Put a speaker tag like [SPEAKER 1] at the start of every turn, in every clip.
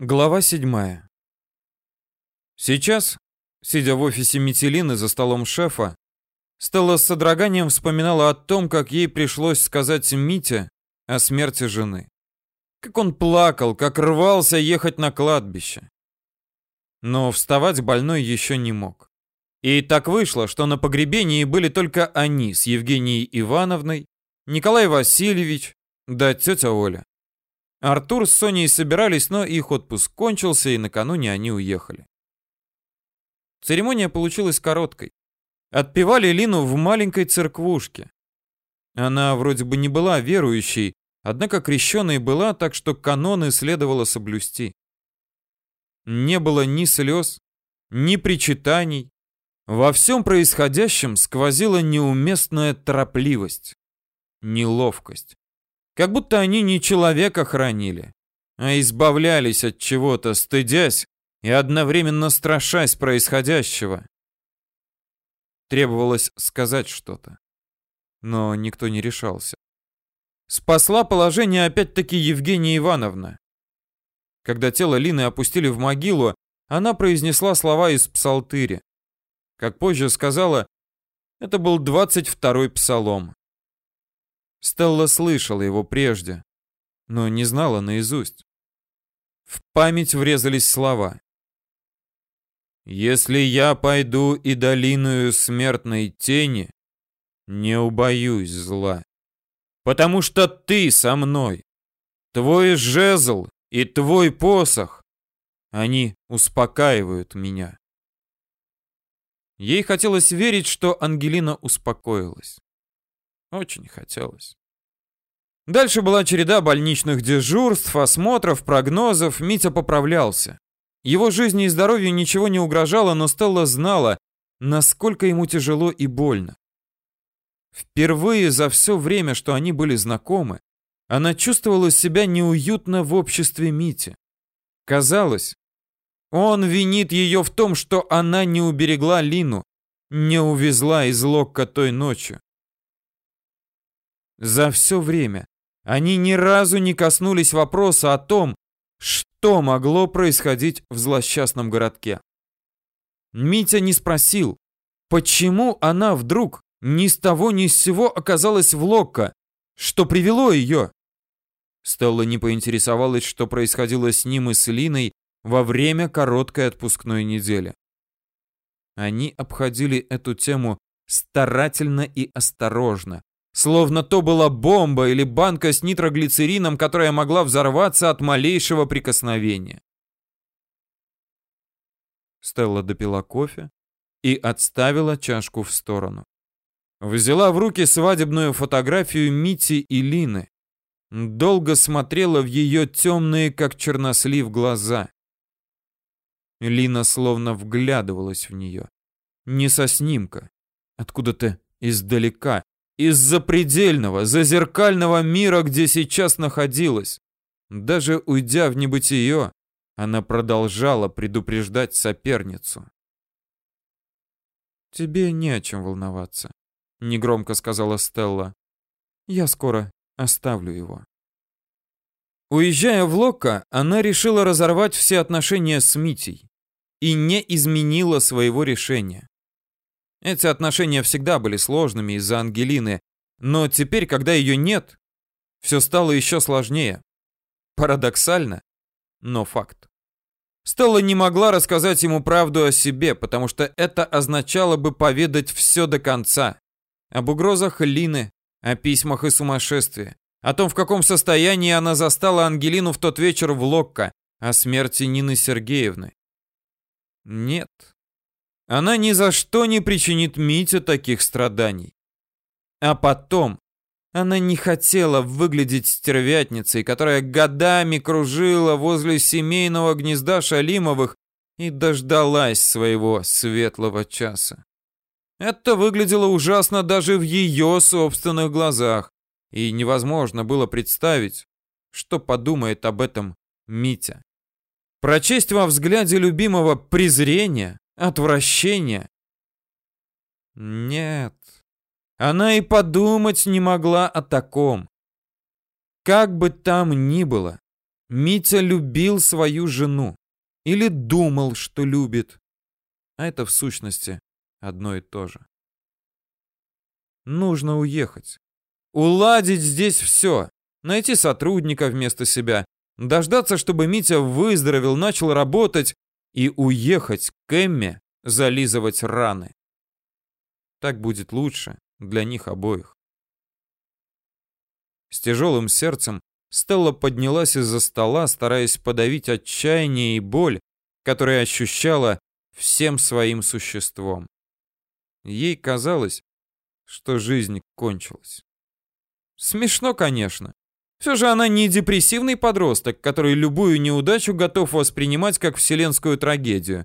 [SPEAKER 1] Глава 7. Сейчас, сидя в офисе Метелины за столом шефа, Стелла с содроганием вспоминала о том, как ей пришлось сказать Мите о смерти жены. Как он плакал, как рвался ехать на кладбище. Но вставать больной еще не мог. И так вышло, что на погребении были только они с Евгенией Ивановной, Николай Васильевич да тетя Оля. Артур с Соней собирались, но их отпуск кончился, и накануне они уехали. Церемония получилась короткой. Отпевали Лину в маленькой церквушке. Она вроде бы не была верующей, однако крещеной была, так что каноны следовало соблюсти. Не было ни слез, ни причитаний. Во всем происходящем сквозила неуместная торопливость, неловкость. Как будто они не человека хранили, а избавлялись от чего-то, стыдясь и одновременно страшась происходящего. Требовалось сказать что-то. Но никто не решался. Спасла положение опять-таки Евгения Ивановна. Когда тело Лины опустили в могилу, она произнесла слова из псалтыри. Как позже сказала, это был 22-й псалом. Стелла слышала его прежде, но не знала наизусть. В память врезались слова. «Если я пойду и долиною смертной тени, не убоюсь зла, потому что ты со мной, твой жезл и твой посох, они успокаивают меня». Ей хотелось верить, что Ангелина успокоилась. Очень хотелось. Дальше была череда больничных дежурств, осмотров, прогнозов. Митя поправлялся. Его жизни и здоровью ничего не угрожало, но Стелла знала, насколько ему тяжело и больно. Впервые за все время, что они были знакомы, она чувствовала себя неуютно в обществе Мити. Казалось, он винит ее в том, что она не уберегла Лину, не увезла из Локка той ночью. За все время они ни разу не коснулись вопроса о том, что могло происходить в злосчастном городке. Митя не спросил, почему она вдруг ни с того ни с сего оказалась в Локко, что привело ее. Стелла не поинтересовалась, что происходило с ним и с Линой во время короткой отпускной недели. Они обходили эту тему старательно и осторожно, Словно то была бомба или банка с нитроглицерином, которая могла взорваться от малейшего прикосновения. Стелла допила кофе и отставила чашку в сторону. Взяла в руки свадебную фотографию Мити и Лины. Долго смотрела в ее темные, как чернослив, глаза. Лина словно вглядывалась в нее. Не со снимка, откуда-то издалека, из запредельного, зазеркального мира, где сейчас находилась. Даже уйдя в небытие, она продолжала предупреждать соперницу. «Тебе не о чем волноваться», — негромко сказала Стелла. «Я скоро оставлю его». Уезжая в Локко, она решила разорвать все отношения с Митей и не изменила своего решения. Эти отношения всегда были сложными из-за Ангелины, но теперь, когда ее нет, все стало еще сложнее. Парадоксально, но факт. Стелла не могла рассказать ему правду о себе, потому что это означало бы поведать все до конца. Об угрозах Лины, о письмах и сумасшествии, о том, в каком состоянии она застала Ангелину в тот вечер в Локко, о смерти Нины Сергеевны. Нет, она ни за что не причинит Мите таких страданий. А потом она не хотела выглядеть стервятницей, которая годами кружила возле семейного гнезда Шалимовых и дождалась своего светлого часа. Это выглядело ужасно даже в ее собственных глазах, и невозможно было представить, что подумает об этом Митя. Прочесть во взгляде любимого презрение, Отвращение? Нет. Она и подумать не могла о таком. Как бы там ни было, Митя любил свою жену. Или думал, что любит. А это в сущности одно и то же. Нужно уехать. Уладить здесь все. Найти сотрудника вместо себя. Дождаться, чтобы Митя выздоровел, начал работать и уехать к Эмме зализывать раны. Так будет лучше для них обоих. С тяжелым сердцем Стелла поднялась из-за стола, стараясь подавить отчаяние и боль, которые ощущала всем своим существом. Ей казалось, что жизнь кончилась. Смешно, конечно. Все же она не депрессивный подросток, который любую неудачу готов воспринимать как вселенскую трагедию.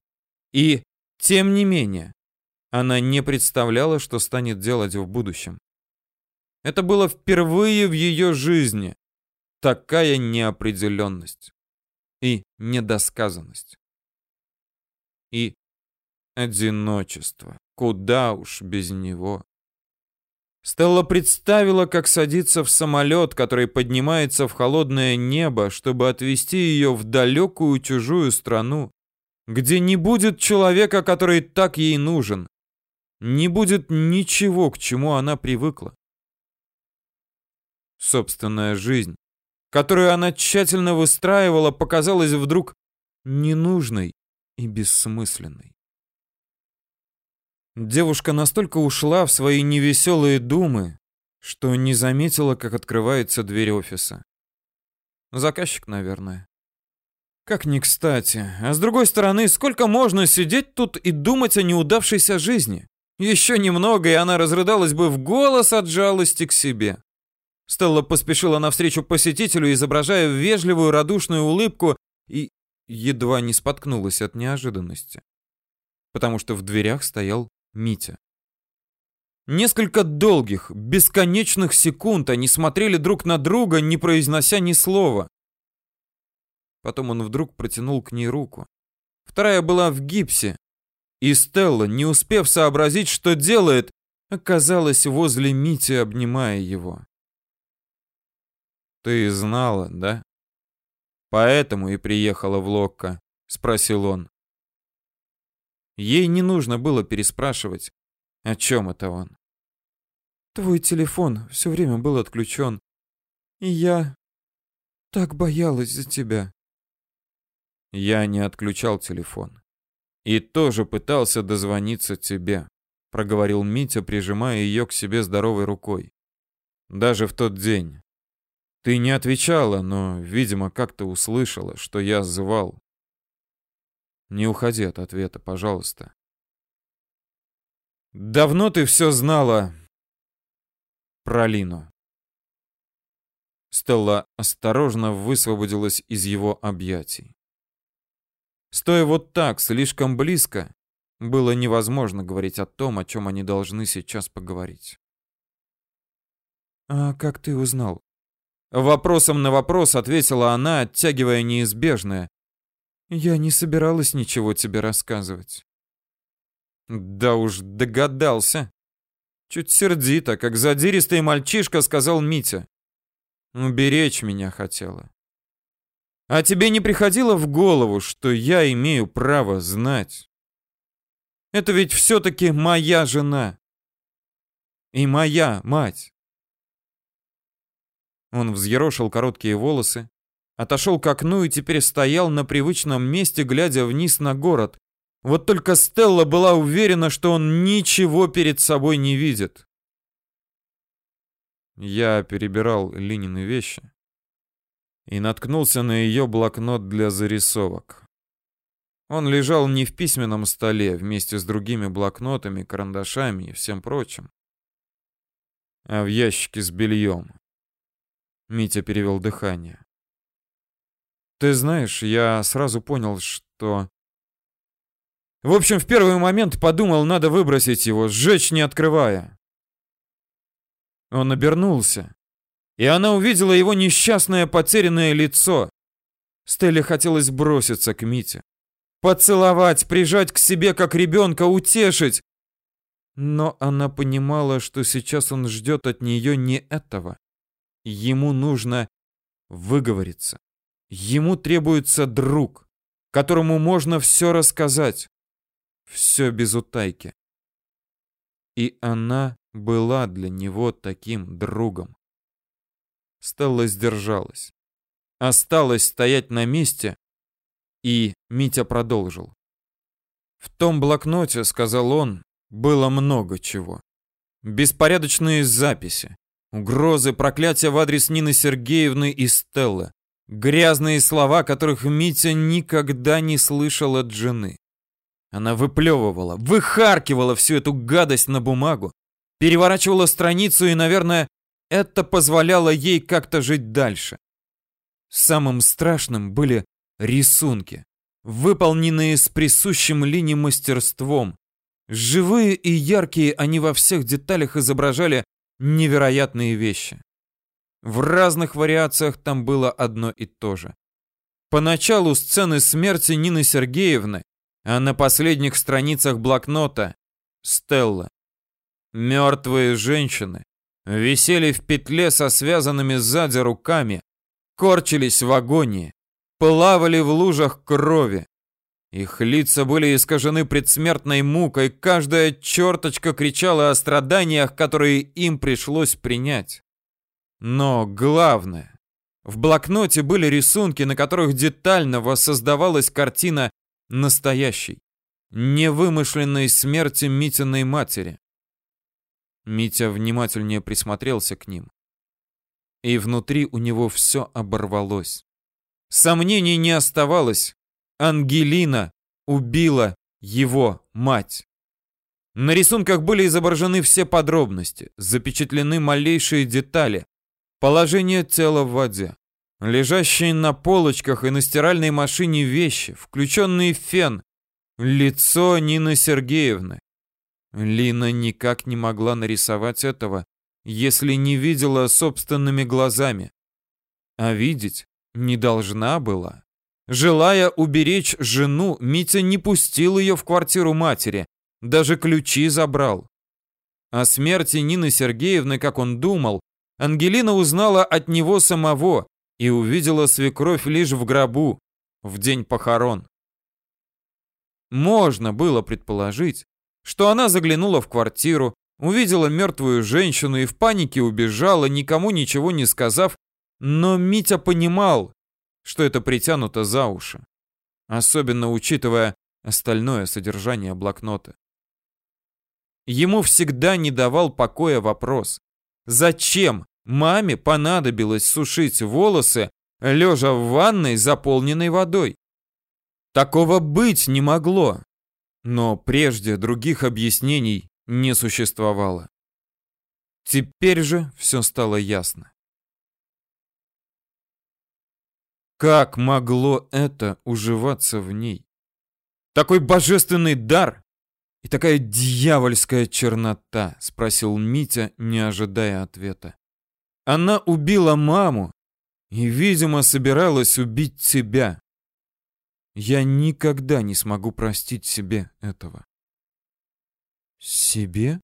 [SPEAKER 1] И, тем не менее, она не представляла, что станет делать в будущем. Это было впервые в ее жизни. Такая неопределенность и недосказанность. И одиночество. Куда уж без него. Стелла представила, как садится в самолет, который поднимается в холодное небо, чтобы отвезти ее в далекую чужую страну, где не будет человека, который так ей нужен. Не будет ничего, к чему она привыкла. Собственная жизнь, которую она тщательно выстраивала, показалась вдруг ненужной и бессмысленной. Девушка настолько ушла в свои невеселые думы, что не заметила, как открывается дверь офиса. Заказчик, наверное. Как ни кстати. А с другой стороны, сколько можно сидеть тут и думать о неудавшейся жизни? Еще немного, и она разрыдалась бы в голос от жалости к себе. Стелла поспешила навстречу посетителю, изображая вежливую радушную улыбку, и едва не споткнулась от неожиданности. Потому что в дверях стоял Митя. Несколько долгих, бесконечных секунд они смотрели друг на друга, не произнося ни слова. Потом он вдруг протянул к ней руку. Вторая была в гипсе, и Стелла, не успев сообразить, что делает, оказалась возле Мити, обнимая его. «Ты знала, да? Поэтому и приехала в Локко?» — спросил он. Ей не нужно было переспрашивать, о чем это он. Твой телефон все время был отключен, и я так боялась за тебя. Я не отключал телефон. И тоже пытался дозвониться тебе, проговорил Митя, прижимая ее к себе здоровой рукой. Даже в тот день. Ты не отвечала, но, видимо, как-то услышала, что я звал. Не уходи от ответа, пожалуйста. Давно ты все знала про Лину. Стелла осторожно высвободилась из его объятий. Стоя вот так, слишком близко, было невозможно говорить о том, о чем они должны сейчас поговорить. «А как ты узнал?» Вопросом на вопрос ответила она, оттягивая неизбежное. Я не собиралась ничего тебе рассказывать. Да уж догадался. Чуть сердито, как задиристый мальчишка, сказал Митя. Уберечь меня хотела. А тебе не приходило в голову, что я имею право знать? Это ведь все-таки моя жена. И моя мать. Он взъерошил короткие волосы, Отошел к окну и теперь стоял на привычном месте, глядя вниз на город. Вот только Стелла была уверена, что он ничего перед собой не видит. Я перебирал Линины вещи и наткнулся на ее блокнот для зарисовок. Он лежал не в письменном столе вместе с другими блокнотами, карандашами и всем прочим, а в ящике с бельем. Митя перевел дыхание. Ты знаешь, я сразу понял, что... В общем, в первый момент подумал, надо выбросить его, сжечь не открывая. Он обернулся, и она увидела его несчастное потерянное лицо. Стелле хотелось броситься к Мите. Поцеловать, прижать к себе, как ребенка, утешить. Но она понимала, что сейчас он ждет от нее не этого. Ему нужно выговориться Ему требуется друг, которому можно все рассказать. Все без утайки. И она была для него таким другом. Стелла сдержалась. Осталось стоять на месте, и Митя продолжил. В том блокноте, сказал он, было много чего. Беспорядочные записи, угрозы, проклятия в адрес Нины Сергеевны и Стеллы, грязные слова, которых Митя никогда не слышал от жены. Она выплевывала, выхаркивала всю эту гадость на бумагу, переворачивала страницу и, наверное, это позволяло ей как-то жить дальше. Самым страшным были рисунки, выполненные с присущим Лине мастерством. Живые и яркие они во всех деталях изображали невероятные вещи. В разных вариациях там было одно и то же. Поначалу сцены смерти Нины Сергеевны, а на последних страницах блокнота Стелла. Мертвые женщины висели в петле со связанными сзади руками, корчились в агонии, плавали в лужах крови. Их лица были искажены предсмертной мукой, каждая черточка кричала о страданиях, которые им пришлось принять. Но главное, в блокноте были рисунки, на которых детально воссоздавалась картина настоящей, невымышленной смерти Митиной матери. Митя внимательнее присмотрелся к ним. И внутри у него все оборвалось. Сомнений не оставалось. Ангелина убила его мать. На рисунках были изображены все подробности, запечатлены малейшие детали. Положение тела в воде, лежащие на полочках и на стиральной машине вещи, включенный фен, лицо Нины Сергеевны, Лина никак не могла нарисовать этого, если не видела собственными глазами. А видеть не должна была. Желая уберечь жену, Митя не пустил ее в квартиру матери, даже ключи забрал. О смерти Нины Сергеевны, как он думал, Ангелина узнала от него самого и увидела свекровь лишь в гробу, в день похорон. Можно было предположить, что она заглянула в квартиру, увидела мертвую женщину и в панике убежала, никому ничего не сказав, но Митя понимал, что это притянуто за уши, особенно учитывая остальное содержание блокнота. Ему всегда не давал покоя вопрос, зачем маме понадобилось сушить волосы, лежа в ванной, заполненной водой? Такого быть не могло. Но прежде других объяснений не существовало. Теперь же все стало ясно. Как могло это уживаться в ней? Такой божественный дар и такая дьявольская чернота, спросил Митя, не ожидая ответа. Она убила маму и, видимо, собиралась убить тебя. Я никогда не смогу простить себе этого. Себе?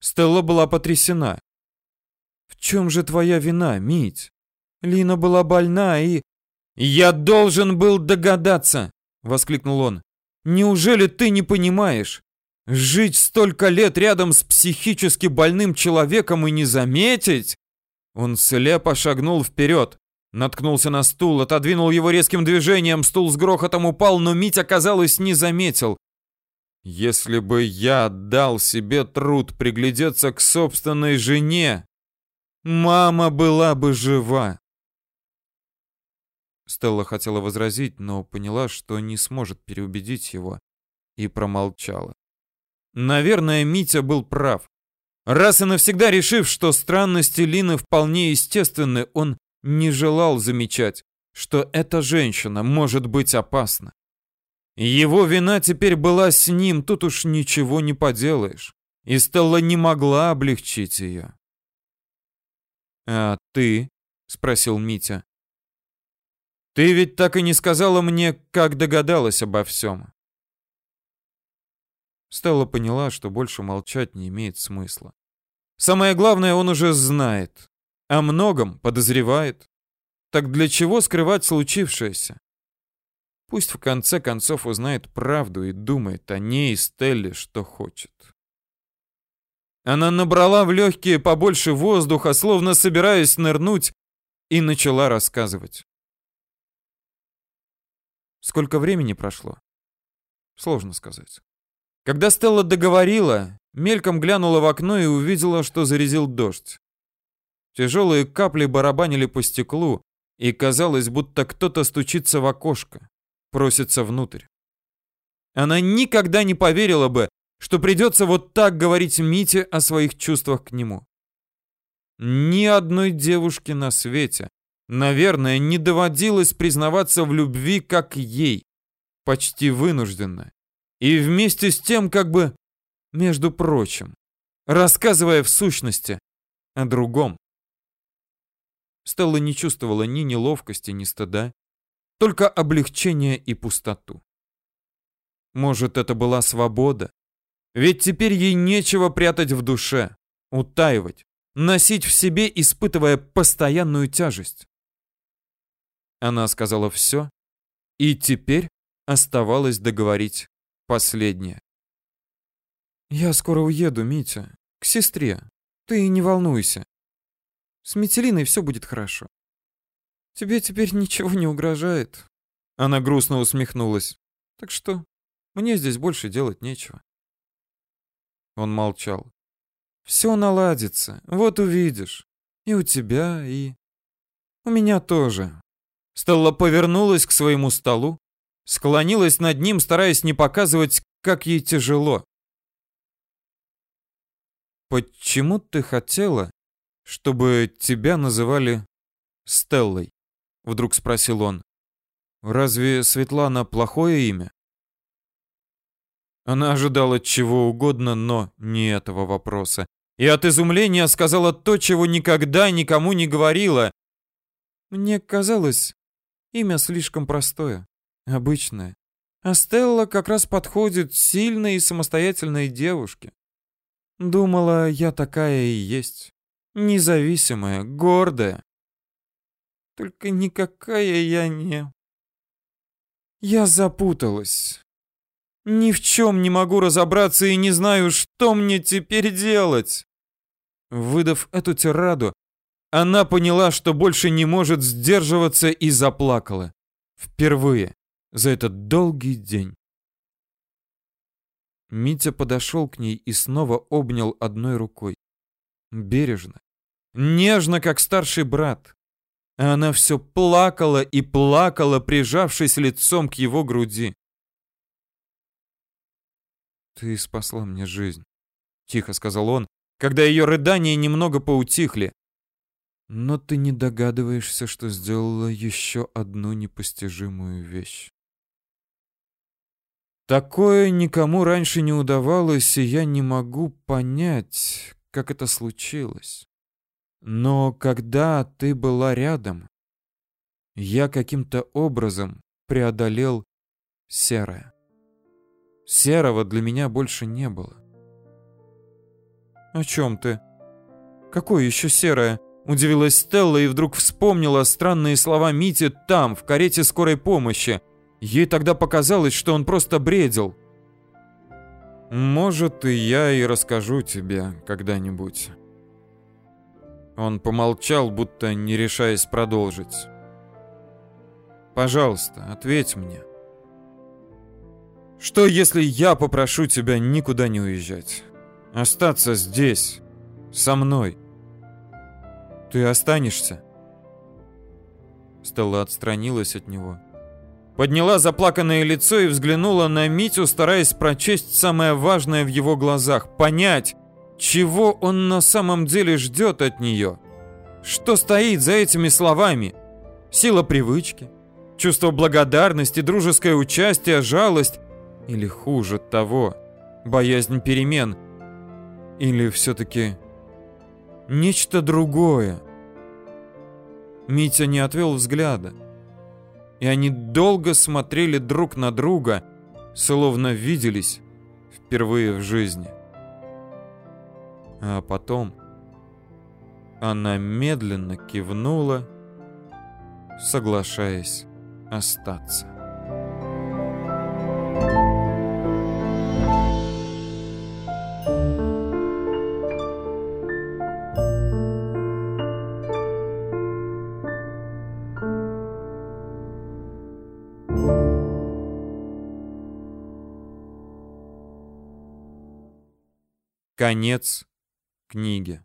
[SPEAKER 1] Стелла была потрясена. В чем же твоя вина, Мить? Лина была больна и... Я должен был догадаться, воскликнул он. Неужели ты не понимаешь? Жить столько лет рядом с психически больным человеком и не заметить? Он слепо шагнул вперед. Наткнулся на стул, отодвинул его резким движением, стул с грохотом упал, но Митя, казалось, не заметил. Если бы я дал себе труд приглядеться к собственной жене, мама была бы жива. Стелла хотела возразить, но поняла, что не сможет переубедить его, и промолчала. Наверное, Митя был прав. Раз и навсегда решив, что странности Лины вполне естественны, он не желал замечать, что эта женщина может быть опасна. Его вина теперь была с ним, тут уж ничего не поделаешь. И Стелла не могла облегчить ее. «А ты?» — спросил Митя. «Ты ведь так и не сказала мне, как догадалась обо всем». Стелла поняла, что больше молчать не имеет смысла. Самое главное, он уже знает. О многом подозревает. Так для чего скрывать случившееся? Пусть в конце концов узнает правду и думает о ней и Стелле, что хочет. Она набрала в легкие побольше воздуха, словно собираясь нырнуть, и начала рассказывать. Сколько времени прошло? Сложно сказать. Когда Стелла договорила, мельком глянула в окно и увидела, что зарезил дождь. Тяжелые капли барабанили по стеклу, и казалось, будто кто-то стучится в окошко, просится внутрь. Она никогда не поверила бы, что придется вот так говорить Мите о своих чувствах к нему. Ни одной девушке на свете, наверное, не доводилось признаваться в любви, как ей, почти вынужденно. И вместе с тем, как бы, между прочим, рассказывая в сущности о другом. Стелла не чувствовала ни неловкости, ни стыда, только облегчение и пустоту. Может, это была свобода? Ведь теперь ей нечего прятать в душе, утаивать, носить в себе, испытывая постоянную тяжесть. Она сказала все, и теперь оставалось договорить последнее. «Я скоро уеду, Митя, к сестре. Ты не волнуйся. С Метелиной все будет хорошо. Тебе теперь ничего не угрожает. Она грустно усмехнулась. Так что мне здесь больше делать нечего. Он молчал. Все наладится, вот увидишь. И у тебя, и... У меня тоже. Стелла повернулась к своему столу, склонилась над ним, стараясь не показывать, как ей тяжело. «Почему ты хотела, чтобы тебя называли Стеллой?» Вдруг спросил он. «Разве Светлана плохое имя?» Она ожидала чего угодно, но не этого вопроса. И от изумления сказала то, чего никогда никому не говорила. «Мне казалось, имя слишком простое, обычное. А Стелла как раз подходит сильной и самостоятельной девушке. Думала, я такая и есть. Независимая, гордая. Только никакая я не... Я запуталась. Ни в чем не могу разобраться и не знаю, что мне теперь делать. Выдав эту тираду, она поняла, что больше не может сдерживаться и заплакала. Впервые за этот долгий день. Митя подошел к ней и снова обнял одной рукой. Бережно, нежно, как старший брат. А она все плакала и плакала, прижавшись лицом к его груди. «Ты спасла мне жизнь», — тихо сказал он, когда ее рыдания немного поутихли. «Но ты не догадываешься, что сделала еще одну непостижимую вещь». Такое никому раньше не удавалось, и я не могу понять, как это случилось. Но когда ты была рядом, я каким-то образом преодолел серое. Серого для меня больше не было. «О чем ты? Какое еще серое?» Удивилась Стелла и вдруг вспомнила странные слова Мити там, в карете скорой помощи. Ей тогда показалось, что он просто бредил. «Может, и я и расскажу тебе когда-нибудь». Он помолчал, будто не решаясь продолжить. «Пожалуйста, ответь мне. Что, если я попрошу тебя никуда не уезжать? Остаться здесь, со мной? Ты останешься?» Стелла отстранилась от него. Подняла заплаканное лицо и взглянула на Митю, стараясь прочесть самое важное в его глазах, понять, чего он на самом деле ждет от нее? Что стоит за этими словами? Сила привычки? Чувство благодарности, дружеское участие, жалость? Или хуже того, боязнь перемен? Или все-таки нечто другое? Митя не отвел взгляда. И они долго смотрели друг на друга, словно виделись впервые в жизни. А потом она медленно кивнула соглашаясь остаться. Конец книги.